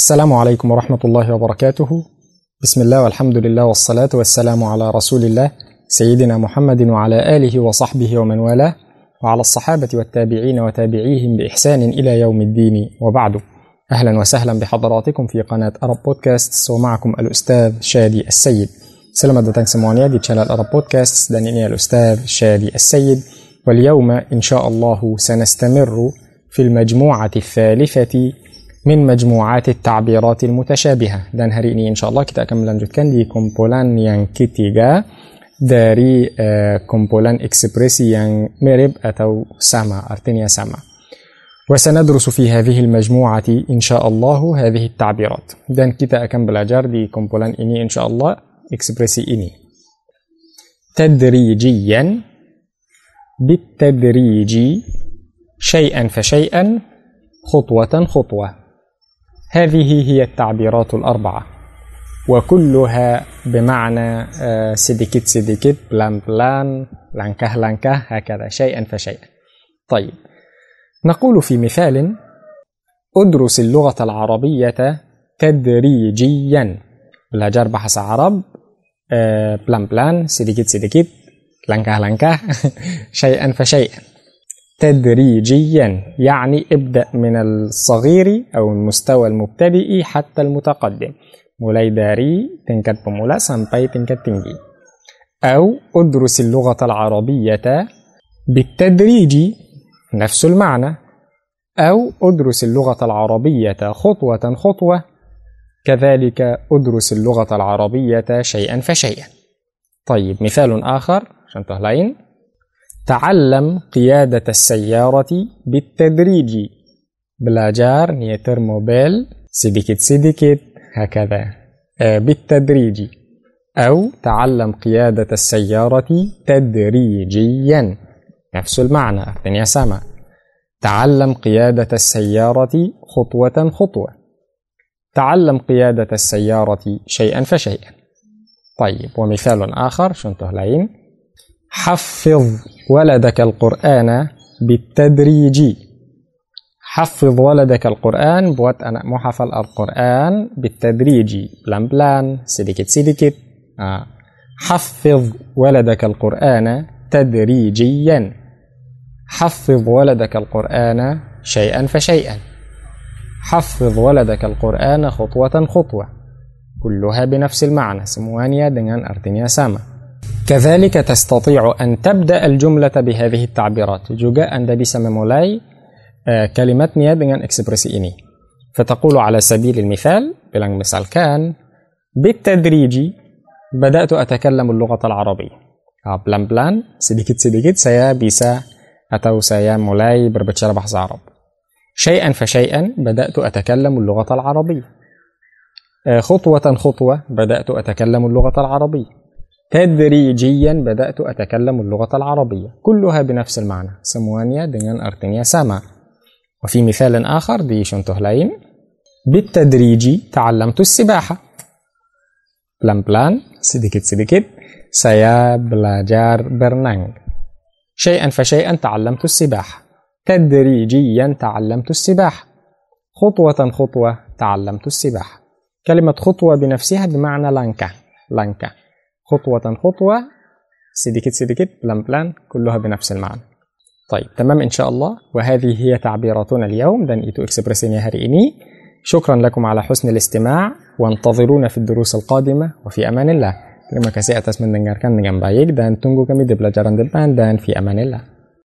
السلام عليكم ورحمة الله وبركاته. بسم الله والحمد لله والصلاة والسلام على رسول الله سيدنا محمد وعلى آله وصحبه ومن والاه وعلى الصحابة والتابعين وتابعيهم بإحسان إلى يوم الدين. وبعد أهلا وسهلا بحضراتكم في قناة أرب بودكاست. ومعكم الأستاذ شادي السيد. Selamat datang semuanya di channel Arab Podcast dan ini الأستاذ شادي السيد. واليوم إن شاء الله سنستمر في المجموعة الثالثة من مجموعات التعبيرات المتشابهة. دان هريني إن شاء الله كتا أكمل كان دي كمبولان يان كتيغا داري آه، كمبولان إكسبريسي يان ميرب أتو سما أرتينيا سما وسندرس في هذه المجموعة إن شاء الله هذه التعبيرات. دان كتا أكمل أجار دي كمبولان إني إن شاء الله إكسبريسي إني. تدريجيا بالتدريج شيئا فشيئا خطوة خطوة. هذه هي التعبيرات الأربعة. وكلها بمعنى sedikit sedikit pelan pelan langkah langkah هكذا شيئا فشيئا. طيب نقول في مثال أدرس اللغة العربية تدريجيا. belajar bahasa Arab pelan-pelan sedikit-sedikit langkah-langkah شيئا فشيئا. تدريجيا يعني ابدأ من الصغير أو المستوى المبتدئ حتى المتقدم. mulai dari tingkat pemula sampai tingkat tinggi أو أدرس اللغة العربية بالتدريج نفس المعنى. أو أدرس اللغة العربية خطوة خطوة كذلك أدرس اللغة العربية شيئا فشيئا. طيب مثال آخر contoh lain تعلم قيادة السيارة بالتدريج. belajar nyetir mobil sedikit-sedikit هكذا. بالتدريج. أو تعلم قيادة السيارة تدريجيا. نفس المعنى artinya sama تعلم قيادة السيارة خطوة خطوة. تعلم قيادة السيارة شيئا فشيئا. طيب ومثال آخر contoh lain حفظ ولدك القرآن بالتدريج. حفظ ولدك القرآن buat anakmu hafal Al-Quran بالتدريج. pelan-pelan sedikit-sedikit آه. حفظ ولدك القرآن تدريجيا. حفظ ولدك القرآن شيئا فشيئا. حفظ ولدك القرآن خطوة خطوة. كلها بنفس المعنى semuanya dengan artinya sama كذلك تستطيع أن تبدأ الجملة بهذه التعبيرات. juga Anda bisa memulai كلمتnya dengan ekspresi ini فتقول على سبيل المثال bilang misalkan بالتدريج بدأت أتكلم اللغة العربية. pelan-pelan sedikit-sedikit saya bisa atau saya mulai berbicara bahasa Arab شيئا فشيئا بدأت أتكلم اللغة العربية. خطوة خطوة بدأت أتكلم اللغة العربية. تدريجيا بدأت أتكلم اللغة العربية. كلها بنفس المعنى. semuanya dengan artinya sama وفي مثال آخر دي lain بالتدريج تعلمت السباحة. pelan-pelan sedikit-sedikit saya belajar berenang شيئا فشيئا تعلمت السباحة. تدريجيا تعلمت السباحة. خطوة خطوة تعلمت السباحة. كلمة خطوة بنفسها بمعنى langkah. langkah. خطوة خطوة sedikit sedikit pelan pelan كلها بنفس المعنى. طيب تمام إن شاء الله. وهذه هي تعبيراتنا اليوم. dan itu ekspresinya hari ini. شكرا لكم على حسن الاستماع. وانتظرونا في الدروس القادمة. وفي أمان الله. لما كسي أتس دنجار كان دنجان بايك دان تنجو كمي دبلا دبان دان في أمان الله.